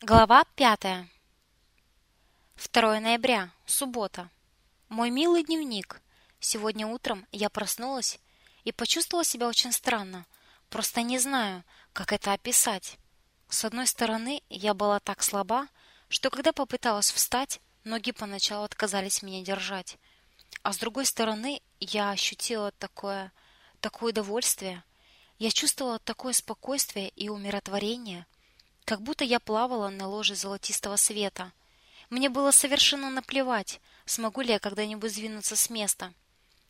Глава пятая. 2 ноября, суббота. Мой милый дневник. Сегодня утром я проснулась и почувствовала себя очень странно. Просто не знаю, как это описать. С одной стороны, я была так слаба, что когда попыталась встать, ноги поначалу отказались меня держать. А с другой стороны, я ощутила такое, такое удовольствие. Я чувствовала такое спокойствие и умиротворение – как будто я плавала на ложе золотистого света. Мне было совершенно наплевать, смогу ли я когда-нибудь сдвинуться с места.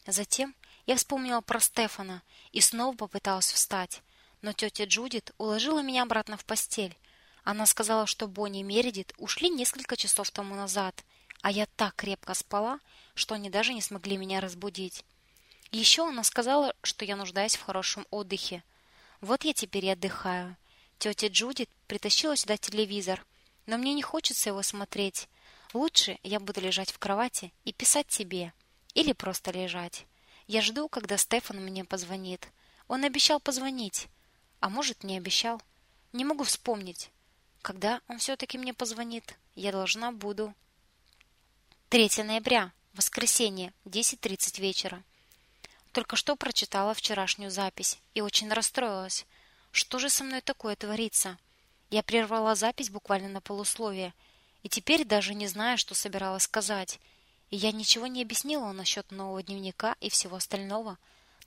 Затем я вспомнила про Стефана и снова попыталась встать, но тетя Джудит уложила меня обратно в постель. Она сказала, что Бонни и Мередит ушли несколько часов тому назад, а я так крепко спала, что они даже не смогли меня разбудить. Еще она сказала, что я нуждаюсь в хорошем отдыхе. Вот я теперь и отдыхаю. Тетя Джудит притащила сюда телевизор, но мне не хочется его смотреть. Лучше я буду лежать в кровати и писать тебе. Или просто лежать. Я жду, когда Стефан мне позвонит. Он обещал позвонить. А может, не обещал. Не могу вспомнить. Когда он все-таки мне позвонит, я должна буду. 3 ноября, воскресенье, 10.30 вечера. Только что прочитала вчерашнюю запись и очень расстроилась. Что же со мной такое творится? Я прервала запись буквально на полусловие, и теперь даже не знаю, что собиралась сказать. И я ничего не объяснила насчет нового дневника и всего остального.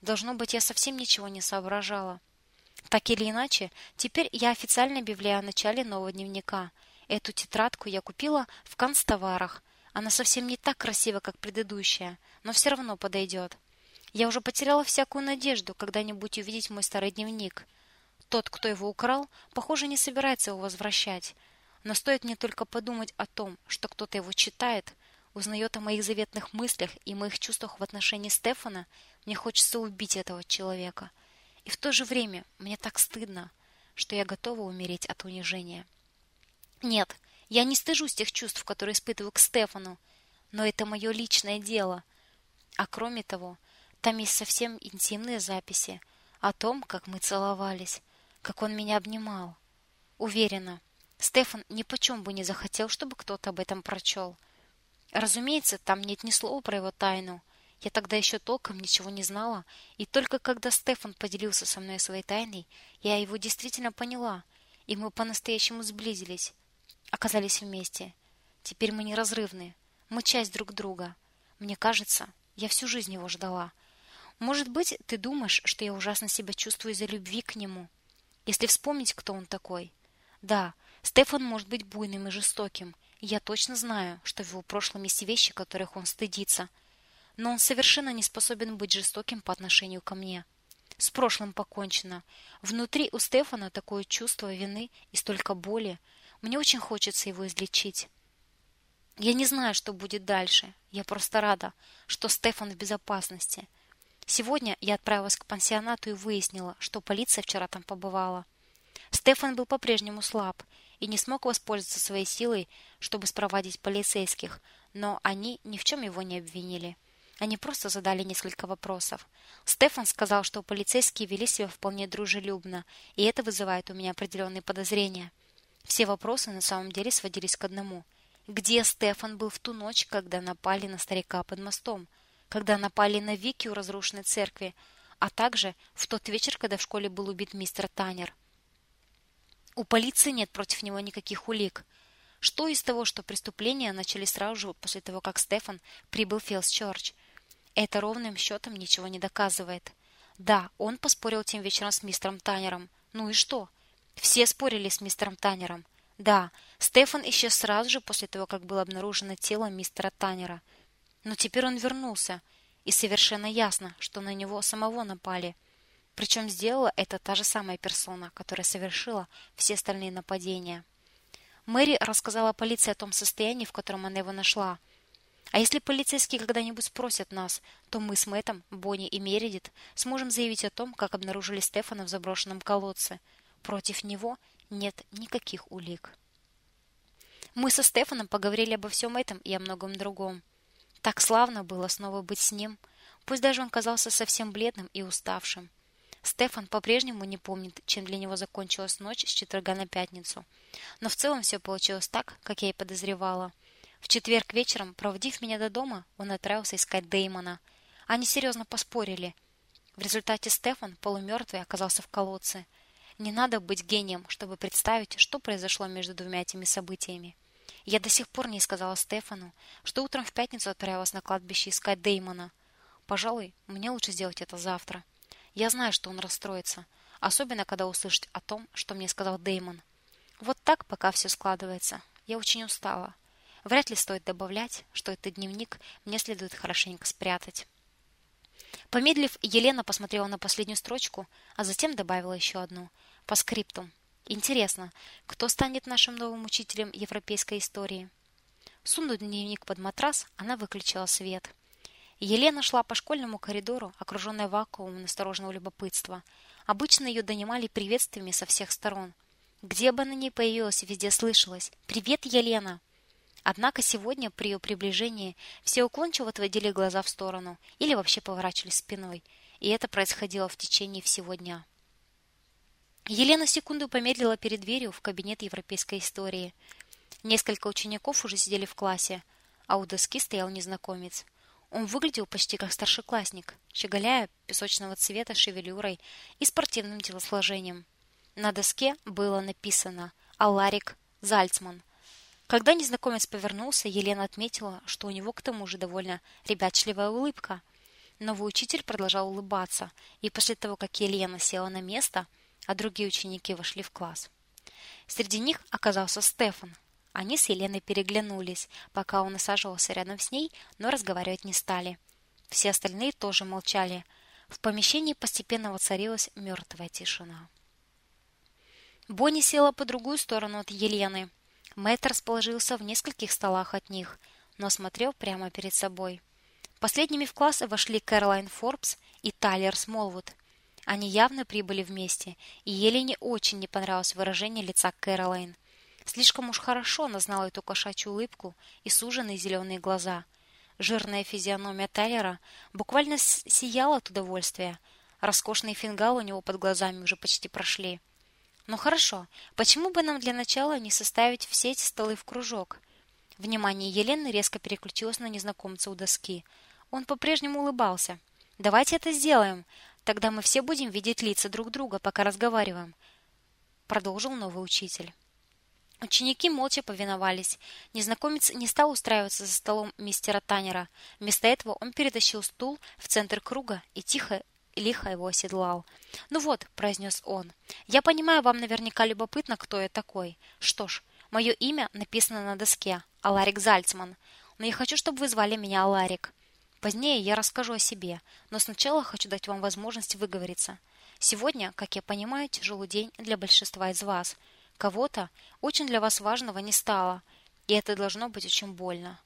Должно быть, я совсем ничего не соображала. Так или иначе, теперь я официально объявляю о начале нового дневника. Эту тетрадку я купила в канцтоварах. Она совсем не так красива, как предыдущая, но все равно подойдет. Я уже потеряла всякую надежду когда-нибудь увидеть мой старый дневник — тот, кто его украл, похоже, не собирается его возвращать. Но стоит мне только подумать о том, что кто-то его читает, узнает о моих заветных мыслях и моих чувствах в отношении Стефана, мне хочется убить этого человека. И в то же время мне так стыдно, что я готова умереть от унижения. Нет, я не стыжусь тех чувств, которые испытываю к Стефану, но это мое личное дело. А кроме того, там есть совсем интимные записи о том, как мы целовались, как он меня обнимал. Уверена, Стефан ни почем бы не захотел, чтобы кто-то об этом прочел. Разумеется, там нет ни слова про его тайну. Я тогда еще толком ничего не знала, и только когда Стефан поделился со мной своей тайной, я его действительно поняла, и мы по-настоящему сблизились, оказались вместе. Теперь мы неразрывны, мы часть друг друга. Мне кажется, я всю жизнь его ждала. Может быть, ты думаешь, что я ужасно себя чувствую из-за любви к нему, если вспомнить, кто он такой. Да, Стефан может быть буйным и жестоким, я точно знаю, что в его прошлом есть вещи, которых он стыдится. Но он совершенно не способен быть жестоким по отношению ко мне. С прошлым покончено. Внутри у Стефана такое чувство вины и столько боли. Мне очень хочется его излечить. Я не знаю, что будет дальше. Я просто рада, что Стефан в безопасности. Сегодня я отправилась к пансионату и выяснила, что полиция вчера там побывала. Стефан был по-прежнему слаб и не смог воспользоваться своей силой, чтобы спровадить полицейских, но они ни в чем его не обвинили. Они просто задали несколько вопросов. Стефан сказал, что полицейские вели себя вполне дружелюбно, и это вызывает у меня определенные подозрения. Все вопросы на самом деле сводились к одному. Где Стефан был в ту ночь, когда напали на старика под мостом? Когда напали на Вики у разрушенной церкви, а также в тот вечер, когда в школе был убит мистер Танер. У полиции нет против него никаких улик. Что из того, что преступления начали сразу же после того, как Стефан прибыл в Филс-Чёрч? Это ровным счетом ничего не доказывает. Да, он поспорил тем вечером с мистером Танером. Ну и что? Все спорили с мистером Танером. Да, Стефан исчез сразу же после того, как было обнаружено тело мистера Танера. Но теперь он вернулся, и совершенно ясно, что на него самого напали. Причем сделала это та же самая персона, которая совершила все остальные нападения. Мэри рассказала полиции о том состоянии, в котором она его нашла. А если полицейские когда-нибудь спросят нас, то мы с Мэттом, Бонни и Мередит сможем заявить о том, как обнаружили Стефана в заброшенном колодце. Против него нет никаких улик. Мы со Стефаном поговорили обо всем этом и о многом другом. Так славно было снова быть с ним, пусть даже он казался совсем бледным и уставшим. Стефан по-прежнему не помнит, чем для него закончилась ночь с четверга на пятницу. но в целом все получилось так, как я и подозревала. В четверг вечером, проводив меня до дома, он отправился искать Дэймона. Они серьезно поспорили. В результате Стефан, полумертвый, оказался в колодце. Не надо быть гением, чтобы представить, что произошло между двумя этими событиями. Я до сих пор не сказала Стефану, что утром в пятницу отправилась на кладбище искать Дэймона. Пожалуй, мне лучше сделать это завтра. Я знаю, что он расстроится, особенно когда услышит о том, что мне сказал Дэймон. Вот так пока все складывается. Я очень устала. Вряд ли стоит добавлять, что этот дневник мне следует хорошенько спрятать. Помедлив, Елена посмотрела на последнюю строчку, а затем добавила еще одну. По скриптум. Интересно, кто станет нашим новым учителем европейской истории? Сунув дневник под матрас, она выключила свет. Елена шла по школьному коридору, окруженная вакуумом настороженного любопытства. Обычно ее донимали приветствиями со всех сторон. Где бы она ни появилась, везде слышалось «Привет, Елена!». Однако сегодня при ее приближении все уклончиво отводили глаза в сторону или вообще поворачивались спиной, и это происходило в течение всего дня. Елена секунду помедлила перед дверью в кабинет европейской истории. Несколько учеников уже сидели в классе, а у доски стоял незнакомец. Он выглядел почти как старшеклассник, щеголяя песочного цвета шевелюрой и спортивным телосложением. На доске было написано «Аларик Зальцман», когда незнакомец повернулся, Елена отметила, что у него к тому же довольно ребячливая улыбка. Новый учитель продолжал улыбаться, и после того, как Елена села на место, а другие ученики вошли в класс. Среди них оказался Стефан. Они с Еленой переглянулись, пока он насаживался рядом с ней, но разговаривать не стали. Все остальные тоже молчали. В помещении постепенно воцарилась мертвая тишина. Бонни села по другую сторону от Елены – Мэтт расположился в нескольких столах от них, но смотрел прямо перед собой. Последними в класс вошли Кэролайн Форбс и Тайлер Смолвуд. Они явно прибыли вместе, и Елене очень не понравилось выражение лица Кэролайн. Слишком уж хорошо она знала эту кошачью улыбку и суженные зеленые глаза. Жирная физиономия Тайлера буквально сияла от удовольствия. Роскошные фингалы у него под глазами уже почти прошли. Ну хорошо, почему бы нам для начала не составить все эти столы в кружок? Внимание Елены резко переключилось на незнакомца у доски. Он по-прежнему улыбался. Давайте это сделаем. Тогда мы все будем видеть лица друг друга, пока разговариваем, продолжил новый учитель. Ученики молча повиновались. Незнакомец не стал устраиваться за столом мистера Танера. Вместо этого он перетащил стул в центр круга и тихо лихо его оседлал. «Ну вот», — произнес он, — «я понимаю, вам наверняка любопытно, кто я такой. Что ж, мое имя написано на доске, Аларик Зальцман, но я хочу, чтобы вы звали меня Аларик. Позднее я расскажу о себе, но сначала хочу дать вам возможность выговориться. Сегодня, как я понимаю, тяжелый день для большинства из вас. Кого-то очень для вас важного не стало, и это должно быть очень больно.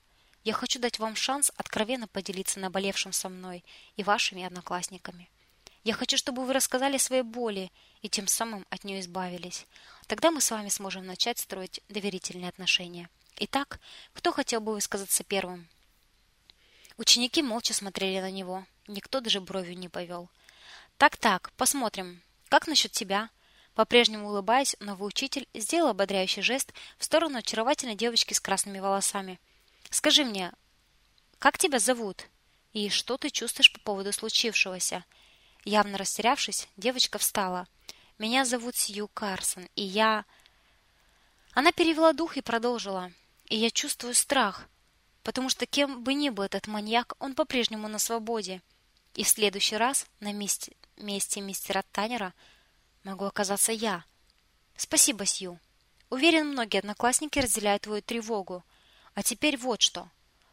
Я хочу дать вам шанс откровенно поделиться наболевшим со мной и вашими одноклассниками. Я хочу, чтобы вы рассказали свои боли и тем самым от нее избавились. Тогда мы с вами сможем начать строить доверительные отношения. Итак, кто хотел бы высказаться первым? Ученики молча смотрели на него. Никто даже бровью не повел. Так-так, посмотрим. Как насчет тебя? По-прежнему улыбаясь, новый учитель сделал ободряющий жест в сторону очаровательной девочки с красными волосами. Скажи мне, как тебя зовут? И что ты чувствуешь по поводу случившегося? Явно растерявшись, девочка встала. Меня зовут Сью Карсон, и я Она перевела дух и продолжила. И я чувствую страх, потому что кем бы ни был этот маньяк, он по-прежнему на свободе. И в следующий раз на месте месте мистера Таннера могу оказаться я. Спасибо, Сью. Уверен, многие одноклассники разделяют твою тревогу. А теперь вот что.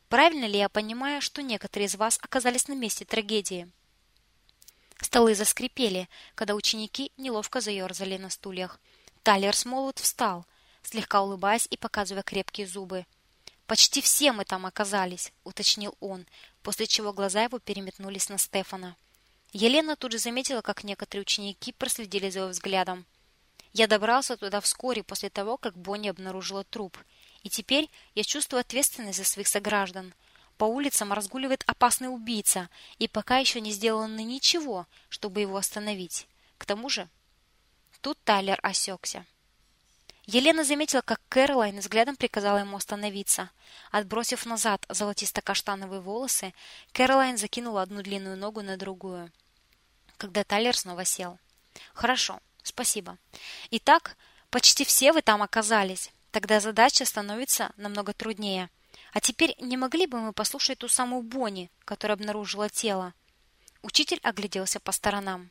Правильно ли я понимаю, что некоторые из вас оказались на месте трагедии? Столы заскрипели, когда ученики неловко заерзали на стульях. Талер Смолот встал, слегка улыбаясь и показывая крепкие зубы. Почти все мы там оказались, уточнил он, после чего глаза его переметнулись на Стефана. Елена тут же заметила, как некоторые ученики проследили за его взглядом. Я добрался туда вскоре после того, как Бонни обнаружила труп, и теперь я чувствую ответственность за своих сограждан. По улицам разгуливает опасный убийца, и пока еще не сделано ничего, чтобы его остановить. К тому же, тут Тайлер осекся. Елена заметила, как Кэролайн взглядом приказала ему остановиться. Отбросив назад золотисто-каштановые волосы, Кэролайн закинула одну длинную ногу на другую. Когда Тайлер снова сел. «Хорошо, спасибо. Итак, почти все вы там оказались. Тогда задача становится намного труднее. А теперь не могли бы мы послушать ту самую Бонни, которая обнаружила тело?» Учитель огляделся по сторонам.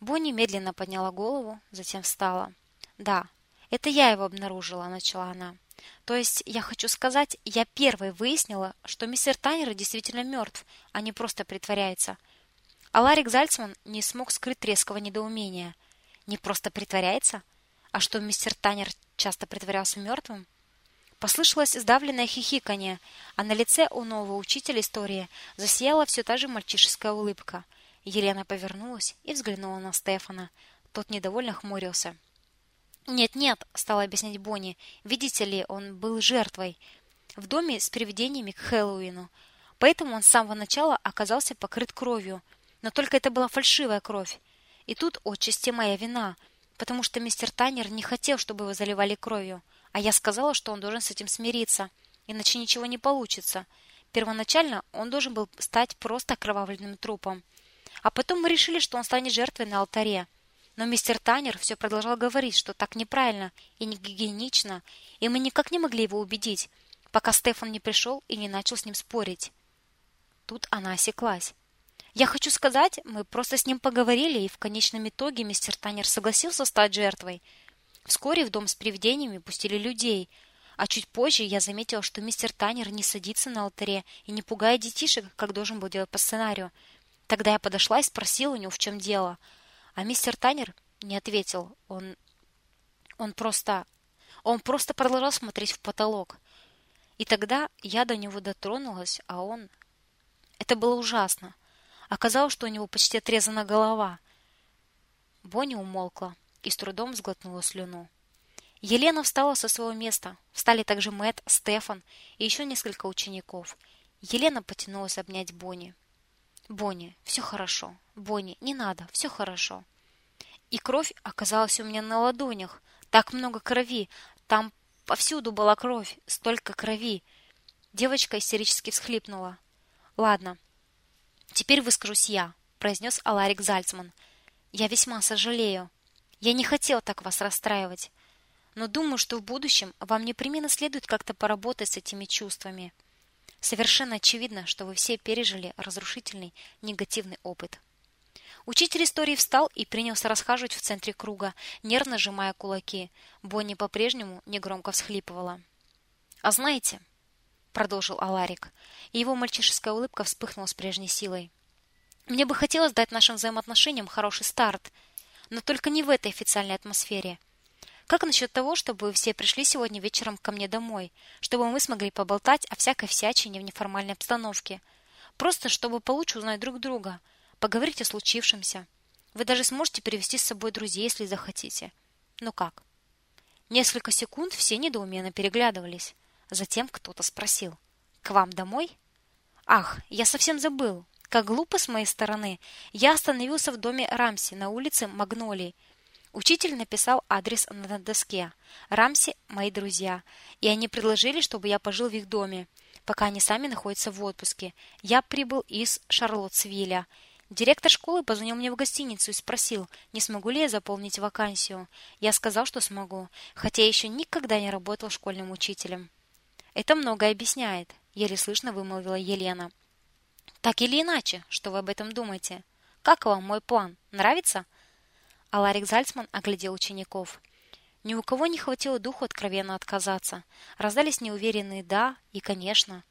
Бонни медленно подняла голову, затем встала. «Да, это я его обнаружила, начала она. То есть, я хочу сказать, я первой выяснила, что мистер Таннер действительно мертв, а не просто притворяется. А Ларик Зальцман не смог скрыть резкого недоумения. Не просто притворяется? А что, мистер Таннер часто притворялся мертвым? Послышалось сдавленное хихиканье, а на лице у нового учителя истории засияла все та же мальчишеская улыбка. Елена повернулась и взглянула на Стефана. Тот недовольно хмурился. «Нет-нет», — стала объяснять Бонни. «Видите ли, он был жертвой в доме с привидениями к Хэллоуину. Поэтому он с самого начала оказался покрыт кровью. Но только это была фальшивая кровь. И тут отчасти моя вина, потому что мистер Таннер не хотел, чтобы его заливали кровью. А я сказала, что он должен с этим смириться, иначе ничего не получится. Первоначально он должен был стать просто окровавленным трупом. А потом мы решили, что он станет жертвой на алтаре. Но мистер Таннер все продолжал говорить, что так неправильно и не гигиенично, и мы никак не могли его убедить, пока Стефан не пришел и не начал с ним спорить. Тут она осеклась. Я хочу сказать, мы просто с ним поговорили, и в конечном итоге мистер Таннер согласился стать жертвой. Вскоре в дом с привидениями пустили людей, а чуть позже я заметила, что мистер Таннер не садится на алтаре и не пугает детишек, как должен был делать по сценарию. Тогда я подошла и спросила у него, в чем дело – а мистер Таннер не ответил. Он он просто он просто продолжал смотреть в потолок. И тогда я до него дотронулась, а он Это было ужасно. Оказалось, что у него почти отрезана голова. Бонни умолкла и с трудом сглотнула слюну. Елена встала со своего места. Встали также Мэт, Стефан и еще несколько учеников. Елена потянулась обнять Бонни. Бонни, все хорошо. Бонни, не надо, все хорошо. И кровь оказалась у меня на ладонях. Так много крови. Там повсюду была кровь, столько крови. Девочка истерически всхлипнула. Ладно. Теперь выскажусь я, произнес Аларик Зальцман. Я весьма сожалею. Я не хотел так вас расстраивать, но думаю, что в будущем вам непременно следует как-то поработать с этими чувствами. Совершенно очевидно, что вы все пережили разрушительный негативный опыт. Учитель истории встал и принялся расхаживать в центре круга, нервно сжимая кулаки. Бонни по-прежнему негромко всхлипывала. «А знаете...» — продолжил Аларик, и его мальчишеская улыбка вспыхнула с прежней силой. «Мне бы хотелось дать нашим взаимоотношениям хороший старт, но только не в этой официальной атмосфере. Как насчет того, чтобы все пришли сегодня вечером ко мне домой, чтобы мы смогли поболтать о всякой всячине в неформальной обстановке? Просто чтобы получше узнать друг друга, поговорить о случившемся. Вы даже сможете привести с собой друзей, если захотите. Ну как? Несколько секунд все недоуменно переглядывались. Затем кто-то спросил: "К вам домой?" "Ах, я совсем забыл. Как глупо с моей стороны. Я остановился в доме Рамси на улице Магнолии. Учитель написал адрес на доске. Рамси – мои друзья, и они предложили, чтобы я пожил в их доме, пока они сами находятся в отпуске. Я прибыл из Шарлоттсвилля. Директор школы позвонил мне в гостиницу и спросил, не смогу ли я заполнить вакансию. Я сказал, что смогу, хотя еще никогда не работал школьным учителем. Это многое объясняет, еле слышно вымолвила Елена. Так или иначе, что вы об этом думаете? Как вам мой план? Нравится? А Ларик Зальцман оглядел учеников. Ни у кого не хватило духу откровенно отказаться. Раздались неуверенные «да» и «конечно».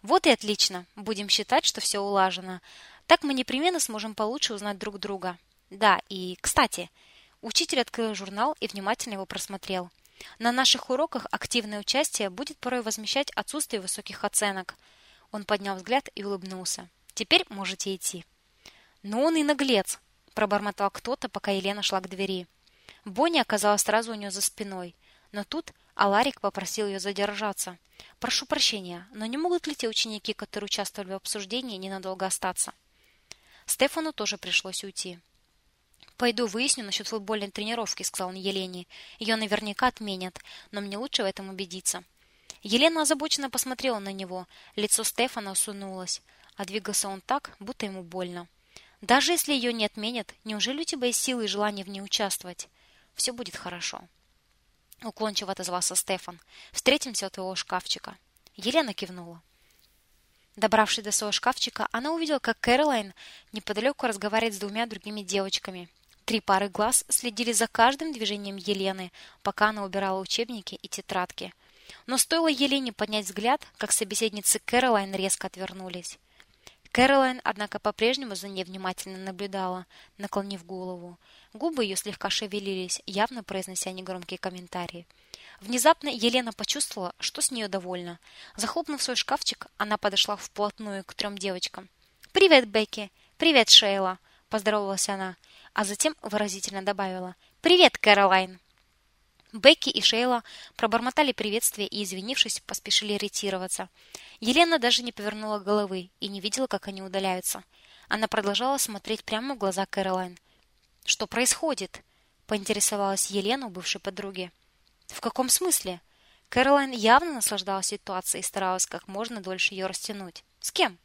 Вот и отлично. Будем считать, что все улажено. Так мы непременно сможем получше узнать друг друга. Да, и, кстати, учитель открыл журнал и внимательно его просмотрел. На наших уроках активное участие будет порой возмещать отсутствие высоких оценок. Он поднял взгляд и улыбнулся. Теперь можете идти. Ну он и наглец, пробормотал кто-то, пока Елена шла к двери. Бонни оказалась сразу у нее за спиной, но тут Аларик попросил ее задержаться. Прошу прощения, но не могут ли те ученики, которые участвовали в обсуждении, ненадолго остаться? Стефану тоже пришлось уйти. Пойду выясню насчет футбольной тренировки, сказал он Елене. Ее наверняка отменят, но мне лучше в этом убедиться. Елена озабоченно посмотрела на него. Лицо Стефана осунулось, а двигался он так, будто ему больно. Даже если ее не отменят, неужели у тебя есть силы и желание в ней участвовать? Все будет хорошо. Уклончиво отозвался Стефан. Встретимся у твоего шкафчика. Елена кивнула. Добравшись до своего шкафчика, она увидела, как Кэролайн неподалеку разговаривает с двумя другими девочками. Три пары глаз следили за каждым движением Елены, пока она убирала учебники и тетрадки. Но стоило Елене поднять взгляд, как собеседницы Кэролайн резко отвернулись. Кэролайн, однако, по-прежнему за ней внимательно наблюдала, наклонив голову. Губы ее слегка шевелились, явно произнося негромкие комментарии. Внезапно Елена почувствовала, что с нее довольна. Захлопнув свой шкафчик, она подошла вплотную к трем девочкам. «Привет, Бекки! Привет, Шейла!» – поздоровалась она а затем выразительно добавила «Привет, Кэролайн!». Бекки и Шейла пробормотали приветствие и, извинившись, поспешили ретироваться. Елена даже не повернула головы и не видела, как они удаляются. Она продолжала смотреть прямо в глаза Кэролайн. «Что происходит?» – поинтересовалась Елена у бывшей подруги. «В каком смысле?» Кэролайн явно наслаждалась ситуацией и старалась как можно дольше ее растянуть. «С кем?»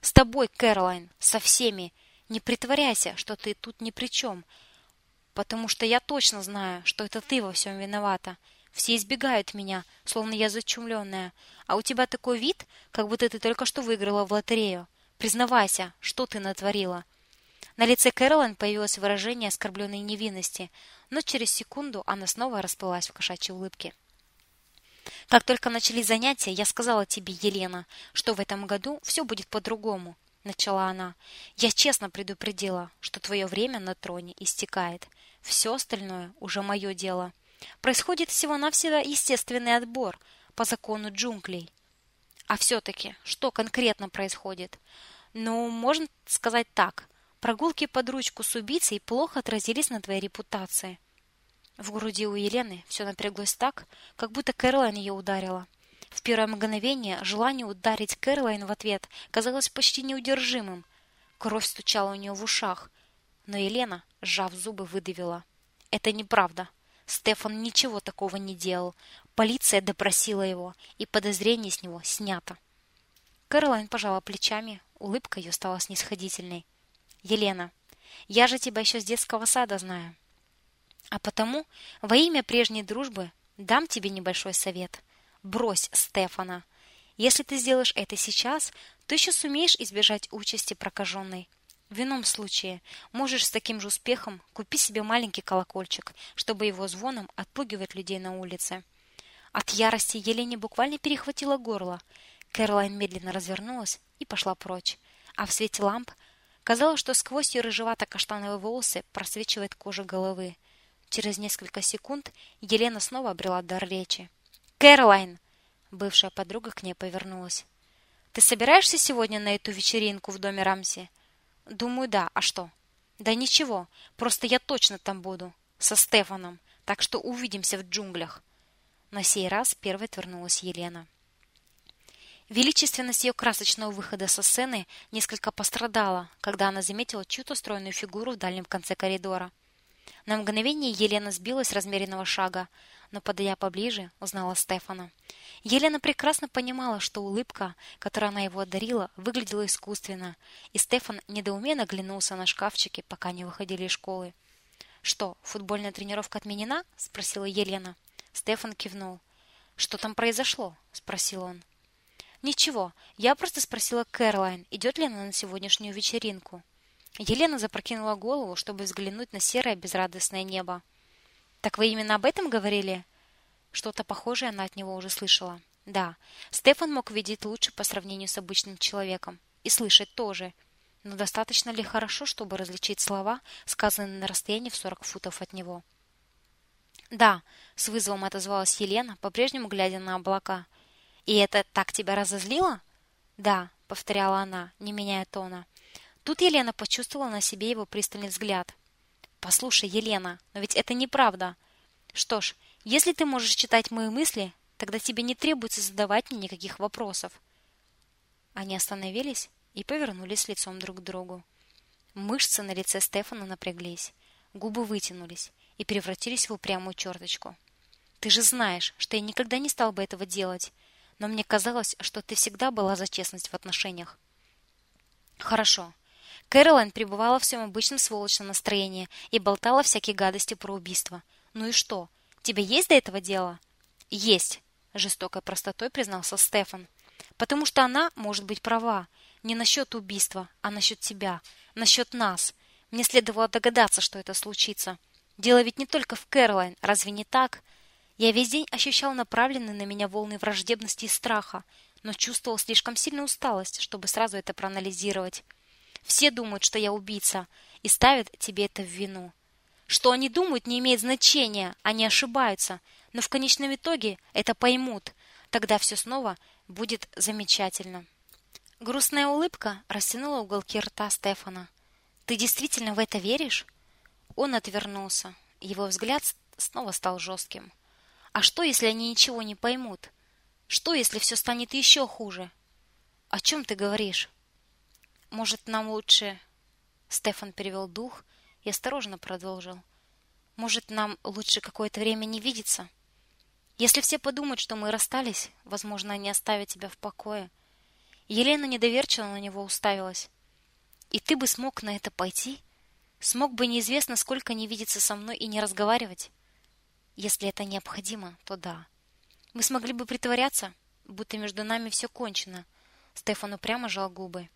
«С тобой, Кэролайн, со всеми. Не притворяйся, что ты тут ни при чем, потому что я точно знаю, что это ты во всем виновата. Все избегают меня, словно я зачумленная, а у тебя такой вид, как будто ты только что выиграла в лотерею. Признавайся, что ты натворила. На лице Кэролайн появилось выражение оскорбленной невинности, но через секунду она снова расплылась в кошачьей улыбке. Как только начались занятия, я сказала тебе, Елена, что в этом году все будет по-другому начала она. Я честно предупредила, что твое время на троне истекает. Все остальное уже мое дело. Происходит всего-навсего естественный отбор по закону джунглей. А все-таки, что конкретно происходит? Ну, можно сказать так. Прогулки под ручку с убийцей плохо отразились на твоей репутации. В груди у Елены все напряглось так, как будто Кэролайн ее ударила. В первое мгновение желание ударить Кэролайн в ответ казалось почти неудержимым. Кровь стучала у нее в ушах, но Елена, сжав зубы, выдавила: "Это неправда. Стефан ничего такого не делал. Полиция допросила его, и подозрение с него снято". Кэролайн пожала плечами, улыбка ее стала снисходительной. "Елена, я же тебя еще с детского сада знаю. А потому, во имя прежней дружбы, дам тебе небольшой совет. Брось Стефана. Если ты сделаешь это сейчас, то еще сумеешь избежать участи прокаженной. В ином случае можешь с таким же успехом купить себе маленький колокольчик, чтобы его звоном отпугивать людей на улице. От ярости Елене буквально перехватило горло. Кэролайн медленно развернулась и пошла прочь. А в свете ламп казалось, что сквозь ее рыжевато-каштановые волосы просвечивает кожа головы. Через несколько секунд Елена снова обрела дар речи. Кэролайн, бывшая подруга к ней повернулась. Ты собираешься сегодня на эту вечеринку в доме Рамси? Думаю, да. А что? Да ничего. Просто я точно там буду со Стефаном. Так что увидимся в джунглях. На сей раз первой отвернулась Елена. Величественность ее красочного выхода со сцены несколько пострадала, когда она заметила чью-то стройную фигуру в дальнем конце коридора. На мгновение Елена сбилась с размеренного шага, но, подойдя поближе, узнала Стефана. Елена прекрасно понимала, что улыбка, которой она его одарила, выглядела искусственно, и Стефан недоуменно оглянулся на шкафчики, пока не выходили из школы. «Что, футбольная тренировка отменена?» – спросила Елена. Стефан кивнул. «Что там произошло?» – спросил он. «Ничего, я просто спросила Кэролайн, идет ли она на сегодняшнюю вечеринку». Елена запрокинула голову, чтобы взглянуть на серое безрадостное небо. Так вы именно об этом говорили? Что-то похожее она от него уже слышала. Да, Стефан мог видеть лучше по сравнению с обычным человеком. И слышать тоже. Но достаточно ли хорошо, чтобы различить слова, сказанные на расстоянии в 40 футов от него? Да, с вызовом отозвалась Елена, по-прежнему глядя на облака. И это так тебя разозлило? Да, повторяла она, не меняя тона. Тут Елена почувствовала на себе его пристальный взгляд. Послушай, Елена, но ведь это неправда. Что ж, если ты можешь читать мои мысли, тогда тебе не требуется задавать мне никаких вопросов. Они остановились и повернулись лицом друг к другу. Мышцы на лице Стефана напряглись. губы вытянулись и превратились в упрямую черточку. Ты же знаешь, что я никогда не стал бы этого делать, но мне казалось, что ты всегда была за честность в отношениях. Хорошо. Кэролайн пребывала в своем обычном сволочном настроении и болтала всякие гадости про убийство. Ну и что? Тебе есть до этого дело? Есть, жестокой простотой признался Стефан. Потому что она может быть права. Не насчет убийства, а насчет тебя, насчет нас. Мне следовало догадаться, что это случится. Дело ведь не только в Кэролайн, разве не так? Я весь день ощущал направленные на меня волны враждебности и страха, но чувствовал слишком сильную усталость, чтобы сразу это проанализировать. Все думают, что я убийца, и ставят тебе это в вину. Что они думают, не имеет значения, они ошибаются, но в конечном итоге это поймут. Тогда все снова будет замечательно. Грустная улыбка растянула уголки рта Стефана. Ты действительно в это веришь? Он отвернулся. Его взгляд снова стал жестким. А что, если они ничего не поймут? Что, если все станет еще хуже? О чем ты говоришь? Может, нам лучше Стефан перевел дух и осторожно продолжил. Может, нам лучше какое-то время не видеться? Если все подумают, что мы расстались, возможно, они оставят тебя в покое. Елена недоверчиво на него уставилась. И ты бы смог на это пойти? Смог бы неизвестно сколько не видеться со мной и не разговаривать? Если это необходимо, то да. Мы смогли бы притворяться, будто между нами все кончено. Стефан упрямо жал губы.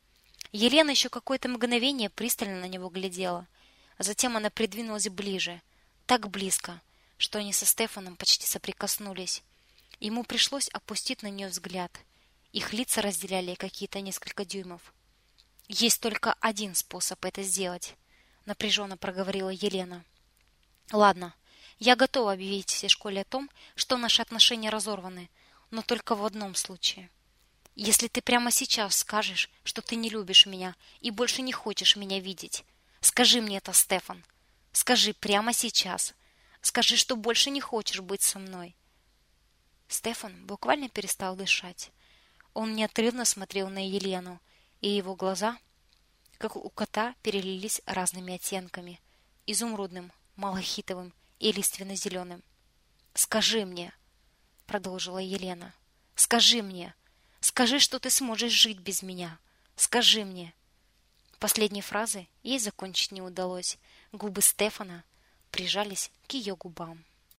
Елена еще какое-то мгновение пристально на него глядела, а затем она придвинулась ближе, так близко, что они со Стефаном почти соприкоснулись. Ему пришлось опустить на нее взгляд. Их лица разделяли какие-то несколько дюймов. Есть только один способ это сделать, напряженно проговорила Елена. Ладно, я готова объявить всей школе о том, что наши отношения разорваны, но только в одном случае. Если ты прямо сейчас скажешь, что ты не любишь меня и больше не хочешь меня видеть, скажи мне это, Стефан. Скажи прямо сейчас. Скажи, что больше не хочешь быть со мной. Стефан буквально перестал дышать. Он неотрывно смотрел на Елену, и его глаза, как у кота, перелились разными оттенками: изумрудным, малахитовым и лиственно-зеленым. Скажи мне, продолжила Елена. Скажи мне, Скажи, что ты сможешь жить без меня. Скажи мне. Последней фразы ей закончить не удалось. Губы Стефана прижались к ее губам.